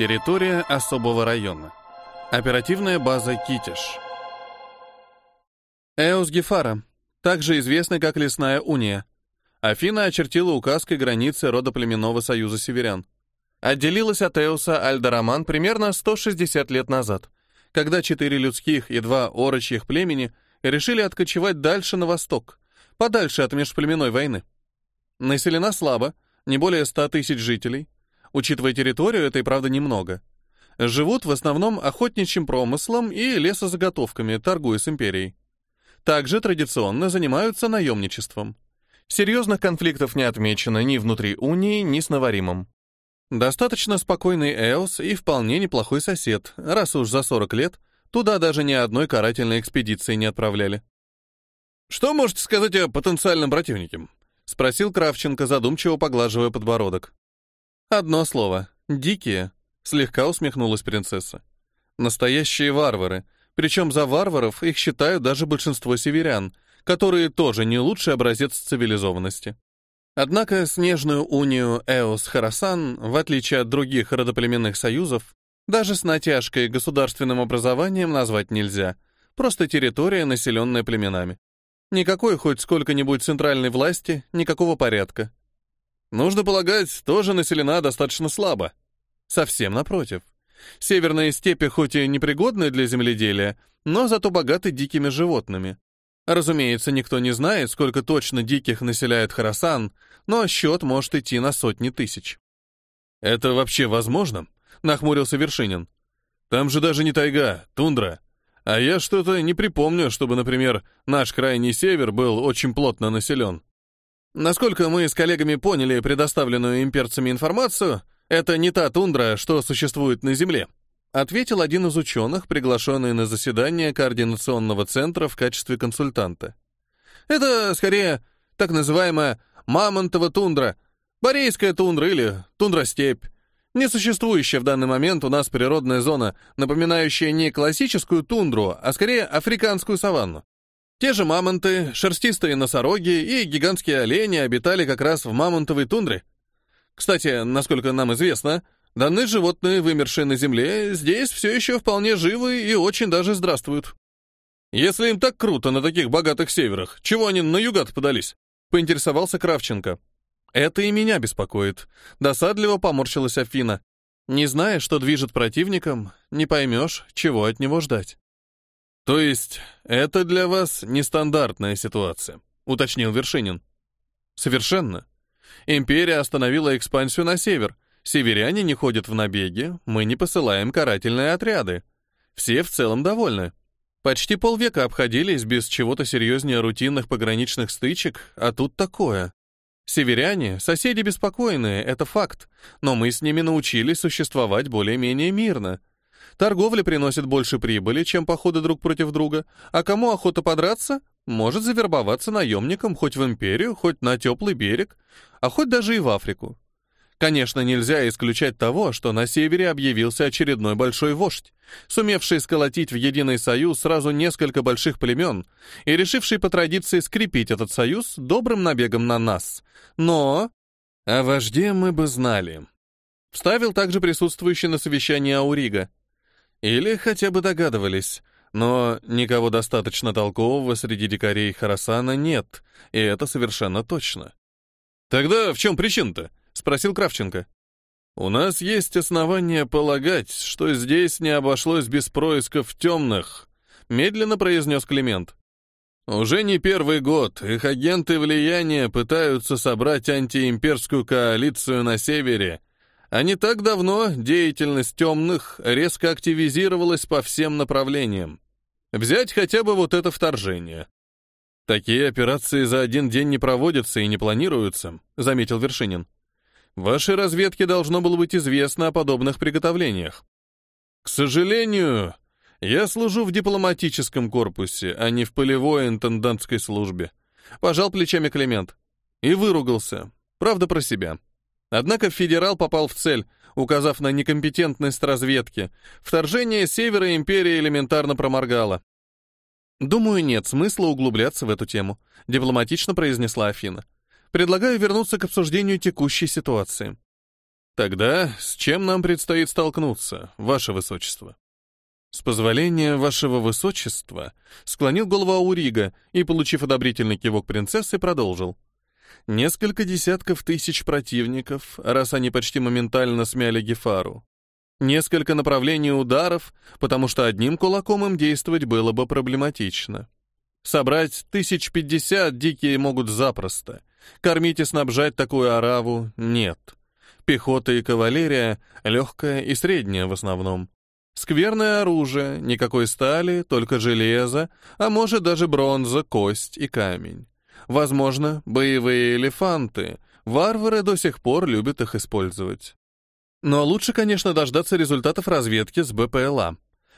Территория особого района. Оперативная база «Китиш». Эос Гефара, также известный как Лесная Уния. Афина очертила указкой границы родоплеменного союза северян. Отделилась от Эоса Альдараман примерно 160 лет назад, когда четыре людских и два орочьих племени решили откочевать дальше на восток, подальше от межплеменной войны. Населена слабо, не более 100 тысяч жителей. Учитывая территорию, это и правда немного. Живут в основном охотничьим промыслом и лесозаготовками, торгуя с империей. Также традиционно занимаются наемничеством. Серьезных конфликтов не отмечено ни внутри Унии, ни с Наваримом. Достаточно спокойный Эос и вполне неплохой сосед, раз уж за 40 лет туда даже ни одной карательной экспедиции не отправляли. «Что можете сказать о потенциальном противнике?» — спросил Кравченко, задумчиво поглаживая подбородок. «Одно слово. Дикие», — слегка усмехнулась принцесса. «Настоящие варвары, причем за варваров их считают даже большинство северян, которые тоже не лучший образец цивилизованности. Однако снежную унию Эос-Харасан, в отличие от других родоплеменных союзов, даже с натяжкой государственным образованием назвать нельзя, просто территория, населенная племенами. Никакой хоть сколько-нибудь центральной власти, никакого порядка. Нужно полагать, тоже населена достаточно слабо. Совсем напротив. Северные степи хоть и непригодны для земледелия, но зато богаты дикими животными. Разумеется, никто не знает, сколько точно диких населяет Харасан, но счет может идти на сотни тысяч. «Это вообще возможно?» — нахмурился Вершинин. «Там же даже не тайга, тундра. А я что-то не припомню, чтобы, например, наш крайний север был очень плотно населен. Насколько мы с коллегами поняли предоставленную имперцами информацию, это не та тундра, что существует на Земле», ответил один из ученых, приглашенный на заседание координационного центра в качестве консультанта. «Это, скорее, так называемая мамонтова тундра, борейская тундра или тундра-степь. Несуществующая в данный момент у нас природная зона, напоминающая не классическую тундру, а скорее африканскую саванну. Те же мамонты, шерстистые носороги и гигантские олени обитали как раз в мамонтовой тундре. Кстати, насколько нам известно, данные животные, вымершие на Земле, здесь все еще вполне живы и очень даже здравствуют. Если им так круто на таких богатых северах, чего они на югат подались? Поинтересовался Кравченко. Это и меня беспокоит. Досадливо поморщилась Афина. Не зная, что движет противником, не поймешь, чего от него ждать. То есть, это для вас нестандартная ситуация, уточнил Вершинин. Совершенно. Империя остановила экспансию на север. Северяне не ходят в набеги, мы не посылаем карательные отряды. Все в целом довольны. Почти полвека обходились без чего-то серьезнее рутинных пограничных стычек, а тут такое. Северяне — соседи беспокойные, это факт, но мы с ними научились существовать более-менее мирно. Торговля приносит больше прибыли, чем походы друг против друга, а кому охота подраться, может завербоваться наемником хоть в империю, хоть на теплый берег, а хоть даже и в Африку. Конечно, нельзя исключать того, что на севере объявился очередной большой вождь, сумевший сколотить в единый союз сразу несколько больших племен и решивший по традиции скрепить этот союз добрым набегом на нас. Но... О вожде мы бы знали. Вставил также присутствующий на совещании Аурига. Или хотя бы догадывались, но никого достаточно толкового среди дикарей Харасана нет, и это совершенно точно. Тогда в чем причина-то? — спросил Кравченко. «У нас есть основания полагать, что здесь не обошлось без происков темных», — медленно произнес Климент. «Уже не первый год их агенты влияния пытаются собрать антиимперскую коалицию на севере, а не так давно деятельность темных резко активизировалась по всем направлениям. Взять хотя бы вот это вторжение». «Такие операции за один день не проводятся и не планируются», — заметил Вершинин. Вашей разведке должно было быть известно о подобных приготовлениях. К сожалению, я служу в дипломатическом корпусе, а не в полевой интендантской службе. Пожал плечами Климент. И выругался. Правда, про себя. Однако федерал попал в цель, указав на некомпетентность разведки. Вторжение севера империи элементарно проморгало. «Думаю, нет смысла углубляться в эту тему», — дипломатично произнесла Афина. Предлагаю вернуться к обсуждению текущей ситуации. Тогда с чем нам предстоит столкнуться, ваше высочество? С позволения вашего высочества склонил голову Аурига и, получив одобрительный кивок принцессы, продолжил. Несколько десятков тысяч противников, раз они почти моментально смяли Гефару. Несколько направлений ударов, потому что одним кулаком им действовать было бы проблематично. Собрать тысяч пятьдесят дикие могут запросто. Кормить и снабжать такую ораву — нет. Пехота и кавалерия — легкая и средняя в основном. Скверное оружие, никакой стали, только железо, а может даже бронза, кость и камень. Возможно, боевые элефанты. Варвары до сих пор любят их использовать. Но лучше, конечно, дождаться результатов разведки с БПЛА.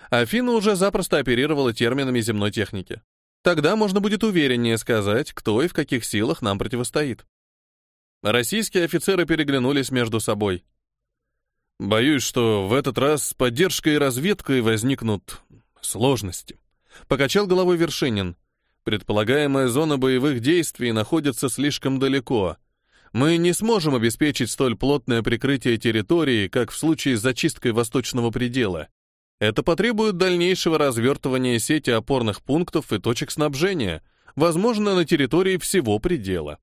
Афина уже запросто оперировала терминами земной техники. Тогда можно будет увереннее сказать, кто и в каких силах нам противостоит. Российские офицеры переглянулись между собой. Боюсь, что в этот раз с поддержкой и разведкой возникнут сложности. Покачал головой Вершинин. Предполагаемая зона боевых действий находится слишком далеко. Мы не сможем обеспечить столь плотное прикрытие территории, как в случае с зачисткой восточного предела. Это потребует дальнейшего развертывания сети опорных пунктов и точек снабжения, возможно, на территории всего предела.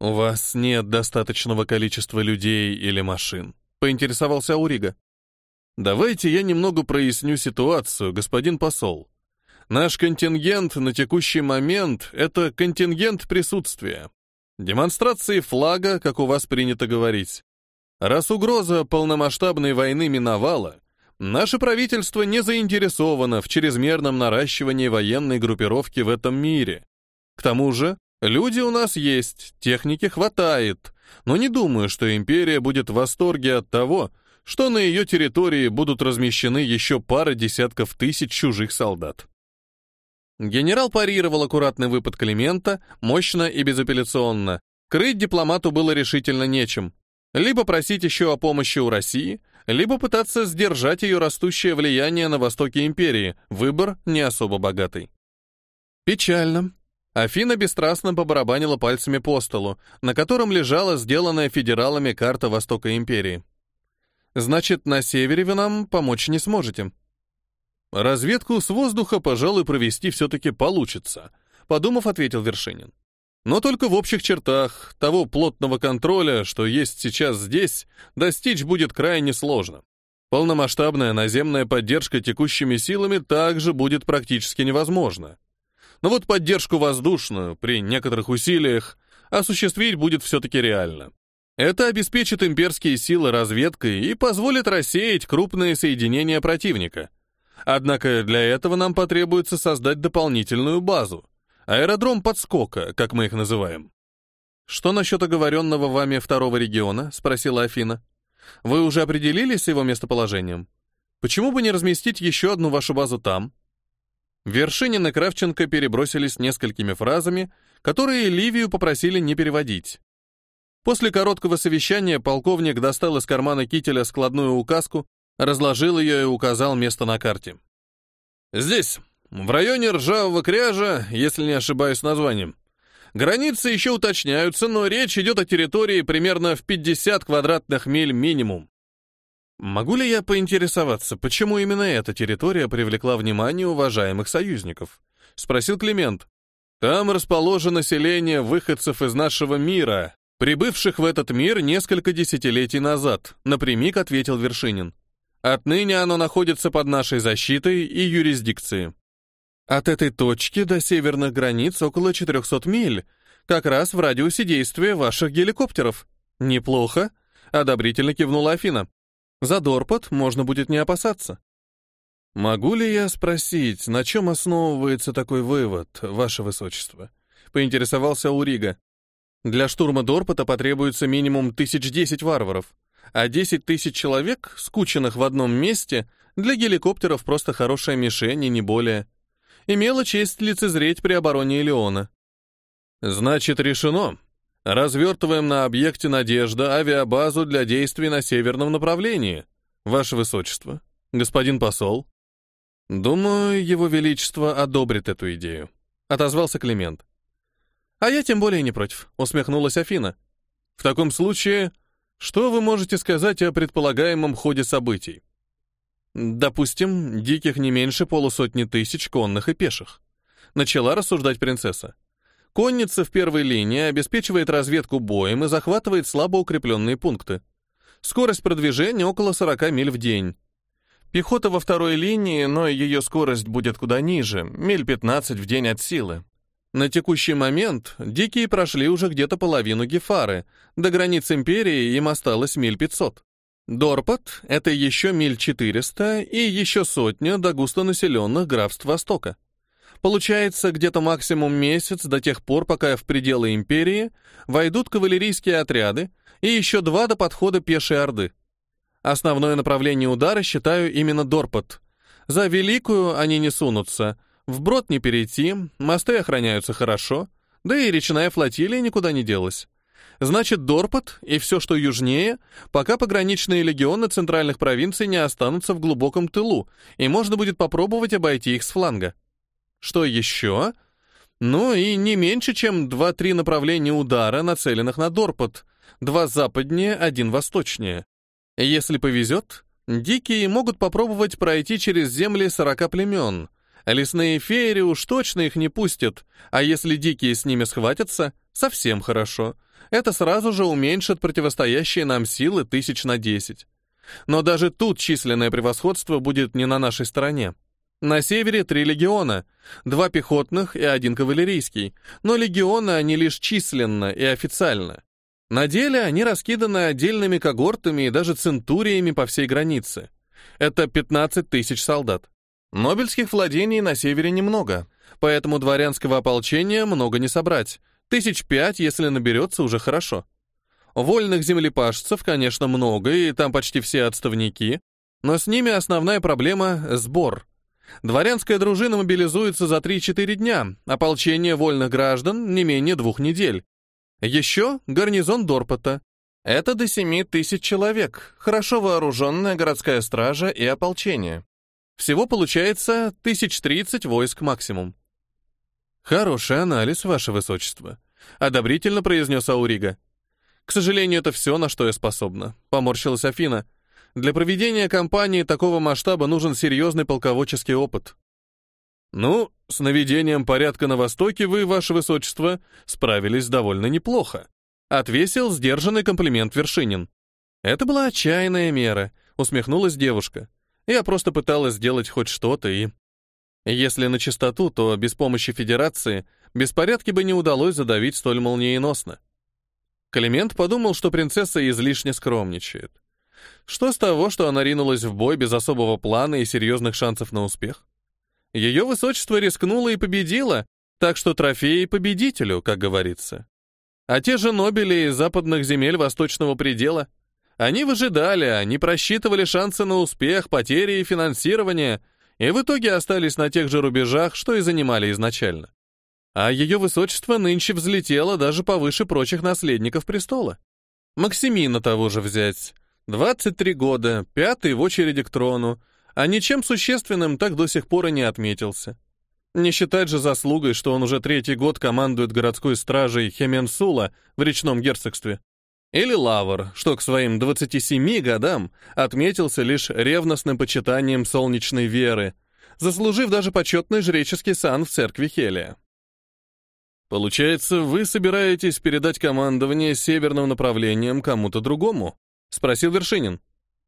У вас нет достаточного количества людей или машин поинтересовался Урига. Давайте я немного проясню ситуацию, господин посол. Наш контингент на текущий момент — это контингент присутствия. Демонстрации флага, как у вас принято говорить. Раз угроза полномасштабной войны миновала, наше правительство не заинтересовано в чрезмерном наращивании военной группировки в этом мире. К тому же, люди у нас есть, техники хватает, но не думаю, что империя будет в восторге от того, что на ее территории будут размещены еще пара десятков тысяч чужих солдат. Генерал парировал аккуратный выпад Климента, мощно и безапелляционно. Крыть дипломату было решительно нечем. Либо просить еще о помощи у России, либо пытаться сдержать ее растущее влияние на востоке империи. Выбор не особо богатый. Печально, Афина бесстрастно побарабанила пальцами по столу, на котором лежала сделанная федералами карта Востока Империи. «Значит, на севере вы нам помочь не сможете?» «Разведку с воздуха, пожалуй, провести все-таки получится», — подумав, ответил Вершинин. «Но только в общих чертах того плотного контроля, что есть сейчас здесь, достичь будет крайне сложно. Полномасштабная наземная поддержка текущими силами также будет практически невозможна. Но вот поддержку воздушную при некоторых усилиях осуществить будет все-таки реально. Это обеспечит имперские силы разведкой и позволит рассеять крупные соединения противника. Однако для этого нам потребуется создать дополнительную базу. Аэродром подскока, как мы их называем. «Что насчет оговоренного вами второго региона?» — спросила Афина. «Вы уже определились с его местоположением? Почему бы не разместить еще одну вашу базу там?» Вершинин и Кравченко перебросились несколькими фразами, которые Ливию попросили не переводить. После короткого совещания полковник достал из кармана кителя складную указку, разложил ее и указал место на карте. «Здесь, в районе Ржавого Кряжа, если не ошибаюсь названием. Границы еще уточняются, но речь идет о территории примерно в 50 квадратных миль минимум. Могу ли я поинтересоваться, почему именно эта территория привлекла внимание уважаемых союзников? Спросил Климент. Там расположено селение выходцев из нашего мира, прибывших в этот мир несколько десятилетий назад, напрямик ответил Вершинин. Отныне оно находится под нашей защитой и юрисдикцией. От этой точки до северных границ около 400 миль, как раз в радиусе действия ваших геликоптеров. Неплохо, одобрительно кивнула Афина. За Дорпот можно будет не опасаться. Могу ли я спросить, на чем основывается такой вывод, ваше высочество? Поинтересовался Урига. Для штурма Дорпота потребуется минимум тысяч десять варваров, а десять тысяч человек, скученных в одном месте, для геликоптеров просто хорошая мишень и не более. Имела честь лицезреть при обороне Элеона. Значит, решено. Развертываем на объекте «Надежда» авиабазу для действий на северном направлении. Ваше Высочество, господин посол. Думаю, Его Величество одобрит эту идею. Отозвался Климент. А я тем более не против, усмехнулась Афина. В таком случае Что вы можете сказать о предполагаемом ходе событий? Допустим, диких не меньше полусотни тысяч конных и пеших. Начала рассуждать принцесса. Конница в первой линии обеспечивает разведку боем и захватывает слабо укрепленные пункты. Скорость продвижения около 40 миль в день. Пехота во второй линии, но ее скорость будет куда ниже, миль 15 в день от силы. На текущий момент дикие прошли уже где-то половину Гефары, до границ империи им осталось миль 500. Дорпот — это еще миль 400 и еще сотня до густонаселенных графств Востока. Получается, где-то максимум месяц до тех пор, пока в пределы империи войдут кавалерийские отряды и еще два до подхода пешей орды. Основное направление удара считаю именно Дорпот. За Великую они не сунутся, вброд не перейти, мосты охраняются хорошо, да и речная флотилия никуда не делась. Значит, Дорпот и все, что южнее, пока пограничные легионы центральных провинций не останутся в глубоком тылу, и можно будет попробовать обойти их с фланга. Что еще? Ну и не меньше, чем 2-3 направления удара, нацеленных на Дорпот. Два западнее, один восточнее. Если повезет, дикие могут попробовать пройти через земли 40 племен. Лесные феери уж точно их не пустят, а если дикие с ними схватятся, совсем хорошо. Это сразу же уменьшит противостоящие нам силы тысяч на десять. Но даже тут численное превосходство будет не на нашей стороне. На севере три легиона, два пехотных и один кавалерийский, но легионы они лишь численно и официально. На деле они раскиданы отдельными когортами и даже центуриями по всей границе. Это 15 тысяч солдат. Нобельских владений на севере немного, поэтому дворянского ополчения много не собрать. Тысяч пять, если наберется, уже хорошо. Вольных землепашцев, конечно, много, и там почти все отставники, но с ними основная проблема — сбор — Дворянская дружина мобилизуется за 3-4 дня, ополчение вольных граждан не менее двух недель. Еще гарнизон Дорпота. Это до 7 тысяч человек, хорошо вооруженная городская стража и ополчение. Всего получается тысяч тридцать войск максимум. Хороший анализ, ваше высочество, одобрительно произнес Аурига. К сожалению, это все, на что я способна, поморщилась Афина. Для проведения кампании такого масштаба нужен серьезный полководческий опыт. Ну, с наведением порядка на Востоке вы, ваше высочество, справились довольно неплохо. Отвесил сдержанный комплимент Вершинин. Это была отчаянная мера, усмехнулась девушка. Я просто пыталась сделать хоть что-то и... Если на чистоту, то без помощи Федерации беспорядки бы не удалось задавить столь молниеносно. Климент подумал, что принцесса излишне скромничает. Что с того, что она ринулась в бой без особого плана и серьезных шансов на успех? Ее высочество рискнуло и победило, так что трофеи победителю, как говорится. А те же Нобели из западных земель Восточного предела, они выжидали, они просчитывали шансы на успех, потери и финансирование, и в итоге остались на тех же рубежах, что и занимали изначально. А ее высочество нынче взлетело даже повыше прочих наследников престола. Максимина того же взять. 23 года, пятый в очереди к трону, а ничем существенным так до сих пор и не отметился. Не считать же заслугой, что он уже третий год командует городской стражей Хеменсула в речном герцогстве. Или Лавр, что к своим 27 годам отметился лишь ревностным почитанием солнечной веры, заслужив даже почетный жреческий сан в церкви Хелия. Получается, вы собираетесь передать командование северным направлением кому-то другому? спросил Вершинин.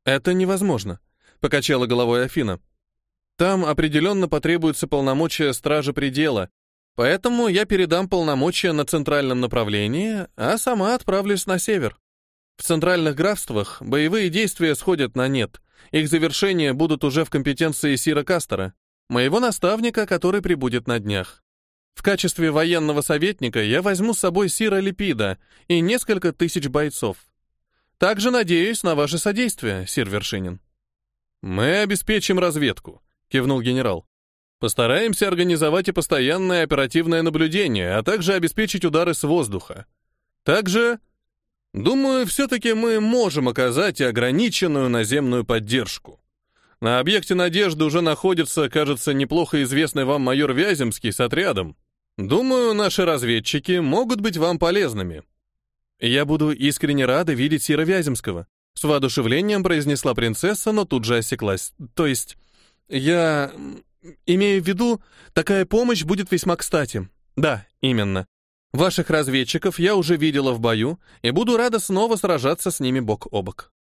Это невозможно, покачала головой Афина. Там определенно потребуется полномочия стражи предела, поэтому я передам полномочия на центральном направлении, а сама отправлюсь на север. В центральных графствах боевые действия сходят на нет. Их завершения будут уже в компетенции Сира Кастера, моего наставника, который прибудет на днях. В качестве военного советника я возьму с собой Сира Липида и несколько тысяч бойцов. Также надеюсь на ваше содействие, сир Вершинин. Мы обеспечим разведку, кивнул генерал. Постараемся организовать и постоянное оперативное наблюдение, а также обеспечить удары с воздуха. Также, думаю, все-таки мы можем оказать и ограниченную наземную поддержку. На объекте «Надежды» уже находится, кажется, неплохо известный вам майор Вяземский с отрядом. Думаю, наши разведчики могут быть вам полезными. Я буду искренне рада видеть Сира Вяземского. С воодушевлением произнесла принцесса, но тут же осеклась. То есть, я имею в виду, такая помощь будет весьма кстати. Да, именно. Ваших разведчиков я уже видела в бою и буду рада снова сражаться с ними бок о бок.